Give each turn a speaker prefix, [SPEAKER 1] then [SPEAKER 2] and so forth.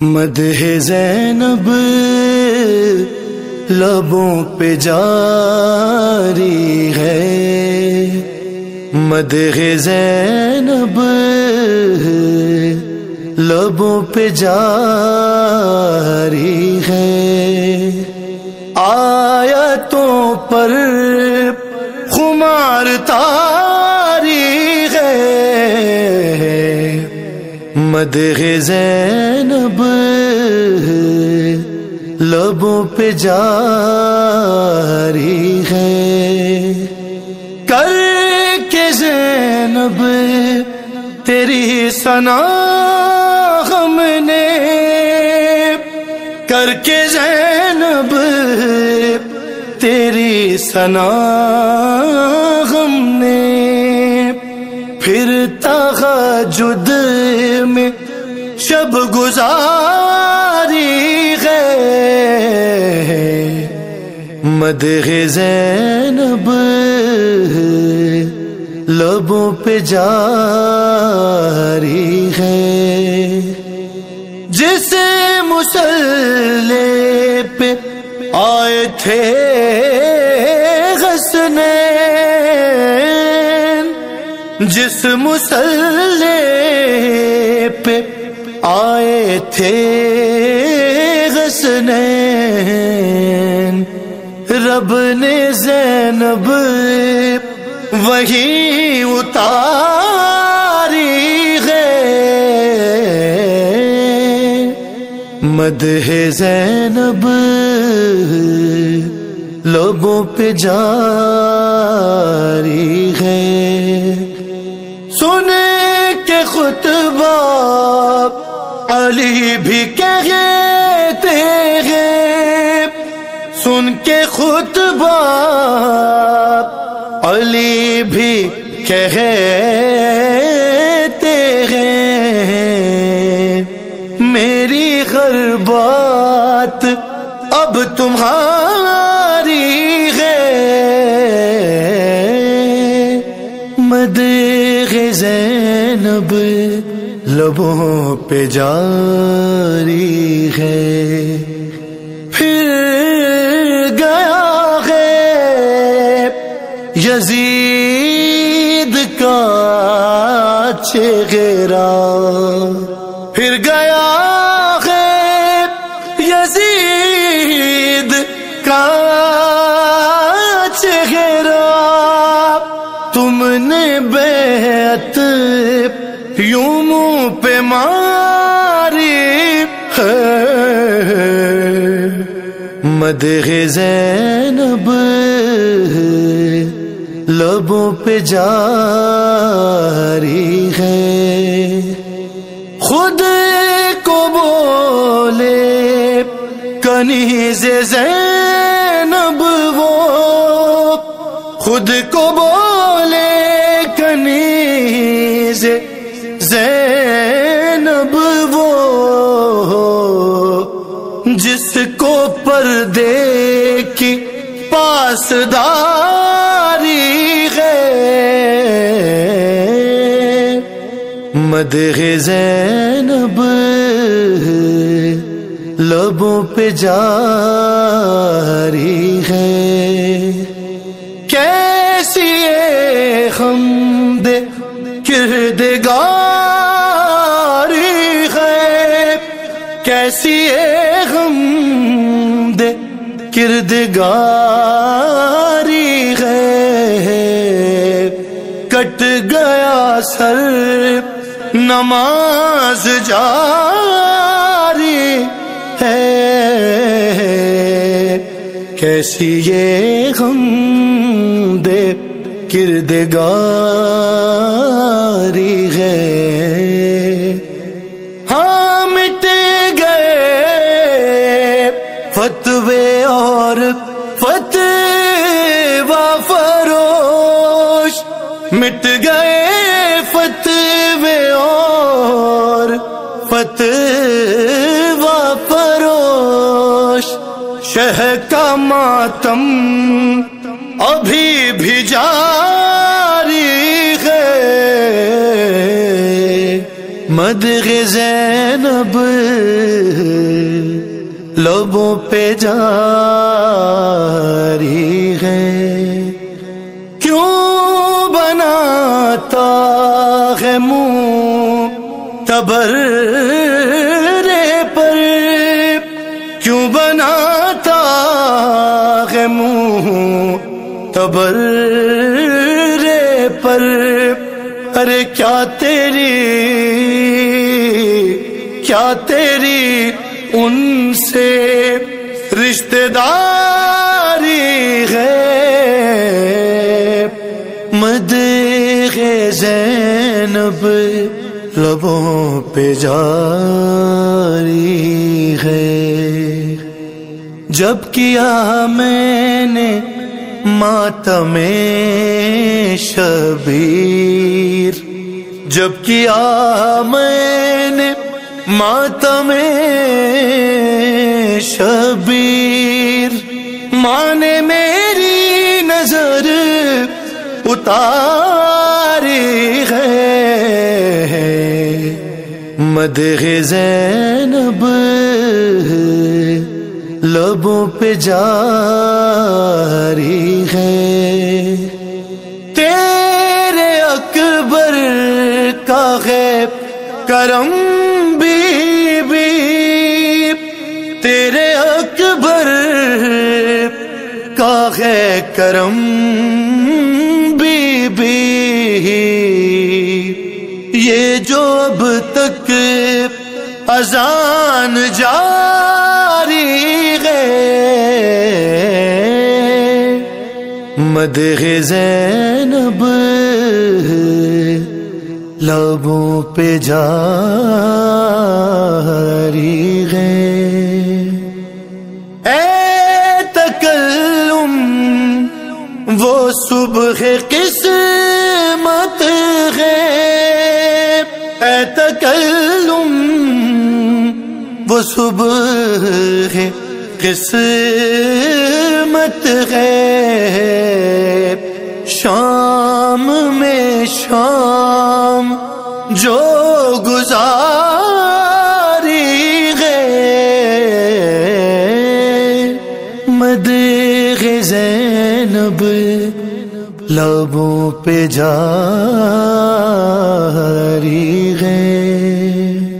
[SPEAKER 1] مد زینب لبوں پہ جاری ہے۔ مد زینب لبوں پہ جاری ہے۔ آیتوں پر خمار مد زینب لبوں پہ جاری ہے۔ کر کے زینب، تیری سنا ہم نے۔ کر کے زینب، تیری سنا ہم نے۔ پھر تحجد مد زینب لبوں پہ جاری ہے۔ جس مسلے پہ آئے تھے غسنے جس مسلے پہ آئے تھے غسنے رب نے زینب وہی اتاری مد ہے زینب لوگوں پہ جاری ہے سنے کے خطبہ علی بھی کہتے ہیں۔ سن کے خطبہ علی بھی کہتے ہیں، میری ہر بات اب تمہاری ہے۔ مد زینب لبوں پہ جاری ہے۔ یزید کا چہرہ۔ پھر گیا ہے یزید کا چہرہ۔ تم نے بیعت یوں منہ پہ ماری ہے۔ مد زینب لبوں پہ جاری ہے۔ خود کو بولے، کنیز زینب وہ۔ خود کو بولے، کنیز زینب وہ۔ جس کو پردے کی پاسداری مد زینب لبوں پہ جاری ہے۔ کیسی ہم دے کردگاری ہے۔ کیسی ہم دے کردگاری ہے۔ کٹ گیا سر نماز جاری ہے۔ کیسی یہ ہم دے کردگاری ہے۔ ہاں مٹ گئے فتوے اور فتوا فروش۔ مٹ گئے فتوا فروش، شہ کا ماتم ابھی بھی جاری ہے۔ مد زین زینب لبوں پہ جاری ہے۔ کیوں بناتا ہے منہ تبر بناتا ہے منہ تبر پر۔ ارے کیا تیری کیا تیری ان سے رشتے داری ہے؟ مد زینب لبوں پہ جاری ہے۔ جب کیا میں نے ماتم شبیر، جب کیا میں نے ماتم شبیر۔ ماں نے میری نظر اتاری ہے۔ مدح زینب لبوں پہ جاری ہے۔ تیرے اکبر کا ہے کرم بی بی تیرے اکبر کا ہے کرم بی بی یہ جو اب تک اذان جاری مدح زینب لبوں پہ جاری ہے اے تکلم، وہ صبح قسمت ہے اے تکلم، وہ صبح ہے قسمت ہے شام میں شام جو گزاری گئے مد زینب لبوں پہ جاری گئے